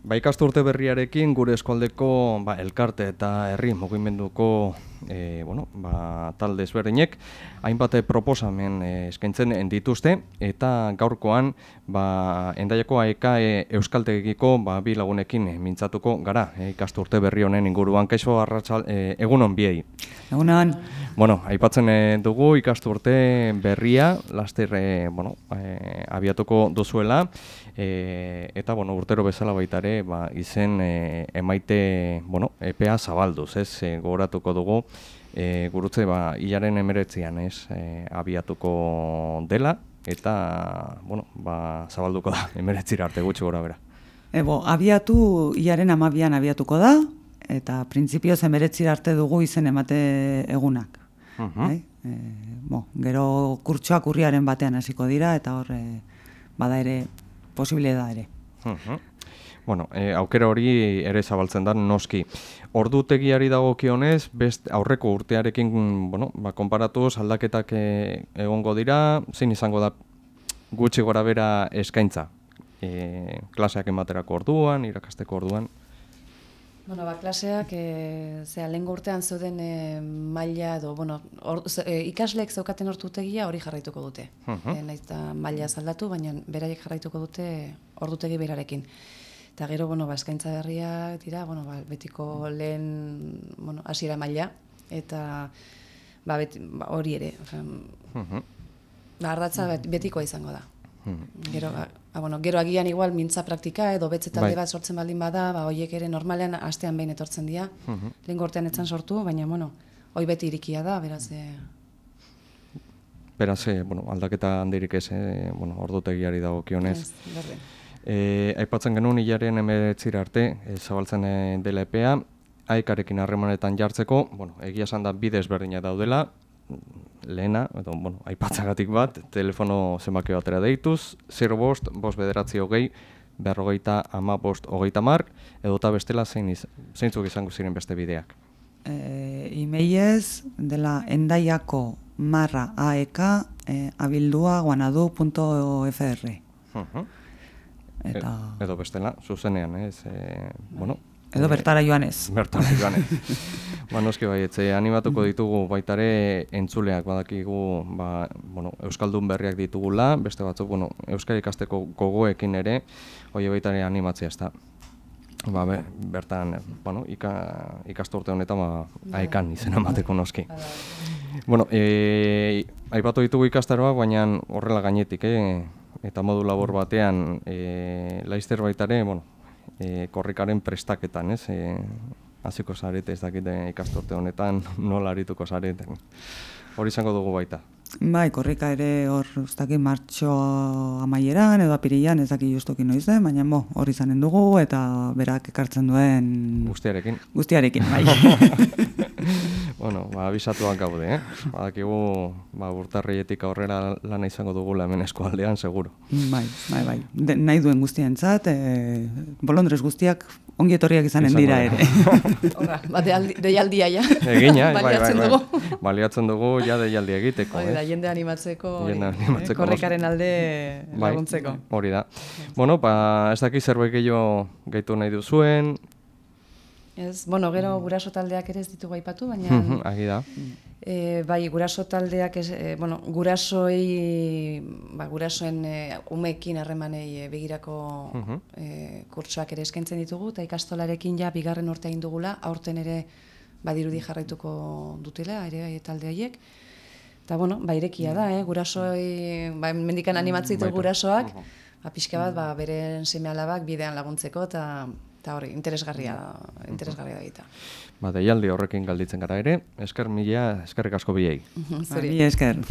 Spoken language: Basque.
Ba, ikasturte berriarekin gure eskualdeko ba, elkarte eta herri mugimenduko e, bueno, ba, talde ezberdinek hainbat proposamen e, eskaintzen dituzte eta gaurkoan ba, endaiako aeka e, euskaltegiko ba, bi lagunekin mintzatuko gara e, ikasturte berri honen inguruan kaixo arratsal e, egunon biei. Egunon. Bueno, aipatzen e, dugu ikasturte berria laster e, bueno, e, abiatuko duzuela e, eta bueno, urtero bezala baita ere ba, izen e, emaite bueno, EPA zabalduz, ez, e, gogoratuko dugu e, gurutze ba, hilaren emeretzean ez, e, abiatuko dela eta bueno, ba, zabalduko da emeretzira arte gutxi gora bera. Ebo, abiatu, hilaren amabian abiatuko da, eta printzipioz emeretzira arte dugu izen emate egunak. Uh -huh. e, bo, gero kurtsoak urriaren batean hasiko dira, eta hor, e, bada ere, posible da ere. Bueno, e, aukera hori ere zabaltzen da noski. Ordutegiari dagokionez, best aurreko urtearekin, bueno, ba konparatuz aldaketak e, egongo dira, zein izango da gutxi gorabera eskaintza. E, klaseak ematerako orduan, irakasteko orduan. Bueno, ba, klaseak, e, zera, lehen urtean zeuden e, maila edo, bueno, or, ze, e, ikasleek zeukaten ordutegia hori jarraituko dute. Uh -huh. e, Naiz da maila zaldatu, baina beraiek jarraituko dute ordutegi berarekin. Eta gero, bueno, ba, eskaintza berriak dira, bueno, ba, betiko lehen, bueno, hasiera maila, eta ba, beti, ba, hori ere. Uh -huh. Ba, ardatza betikoa izango da. Gero, a, a, bueno, gero agian igual mintza praktika edo betze talde bai. bat sortzen baldin bada, ba hoiek ere normalean astean behin etortzen dira. Uh -huh. Lehen gortean etzan sortu, baina bueno, hoi beti irikia da, beraz e... Beraz, e, bueno, aldaketa handirik ez, e, bueno, ordutegiari dagokionez. Eh, aipatzen genuen hilaren emeretzira arte, e, zabaltzen e, dela epea, aikarekin harremanetan jartzeko, bueno, egia esan da bidez berdina daudela, lehena, edo, bueno, aipatzagatik bat, telefono zenbaki batera deituz, 0 bost, bost bederatzi hogei, berrogeita ama bost hogeita mark, edo eta bestela zein iz, zeintzuk izango ziren beste bideak. E, Imeiez dela endaiako marra aeka e, abildua guanadu.fr uh -huh. Eta... E, edo bestela, zuzenean, ez, e, bueno, Edo bertara joan ez. Bertara joan ez. ba, noski bai, etze, animatuko ditugu baitare entzuleak badakigu, ba, bueno, Euskaldun berriak ditugula, beste batzuk, bueno, Euskal ikasteko gogoekin ere, hoi baitare animatzea ez da. Ba, be, bertan, bueno, ika, ikastorte honetan, ba, aekan izena mateko noski. Bai, bueno, e, aipatu ditugu ikastaroak, baina horrela gainetik, eh? Eta modu labor batean, e, laizter baitare, bueno, e, korrikaren prestaketan, ez? E, hasiko zarete ez dakite ikastorte honetan nola arituko zareten. Hori izango dugu baita. Bai, korrika ere hor ez dakit martxo amaieran edo apirian ez dakit justokin noiz den, baina bo, hori izanen dugu eta berak ekartzen duen... Guztiarekin. Guztiarekin, bai. bueno, ba, abisatuak gaude, eh? Badakigu, ba, urtarrietik aurrera lana izango dugula hemen eskualdean, seguro. Bai, bai, bai. De, nahi duen guztientzat, e, bolondrez guztiak ongi etorriak izanen dira ere. Hora, ba, deialdia ja. Egina, bai, bai, bai. Dugu. Baliatzen dugu, ja deialdi egiteko. Hori da, jende animatzeko, jende animatzeko eh, korrekaren alde bai, laguntzeko. Hori da. Bueno, ba, ez daki zerbait gehiago gaitu nahi duzuen, Ez, bueno, gero guraso taldeak ere ez ditugu aipatu, baina... Agi da. E, bai, guraso taldeak, ez, e, bueno, gurasoei, ba, gurasoen e, umekin harremanei e, begirako e, kurtsoak ere eskaintzen ditugu, eta ikastolarekin ja, bigarren urte egin dugula, aurten ere badirudi jarraituko dutela, ere talde haiek. Eta, bueno, ba, irekia da, eh? gurasoi, ba, mendikan animatzitu gurasoak, ba, pixka bat, ba, beren seme alabak bidean laguntzeko, eta eta hori, interesgarria, interesgarria da egita. Ba, deialdi horrekin galditzen gara ere, esker mila, eskerrik asko biei. Zuri. Ba, esker.